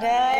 day.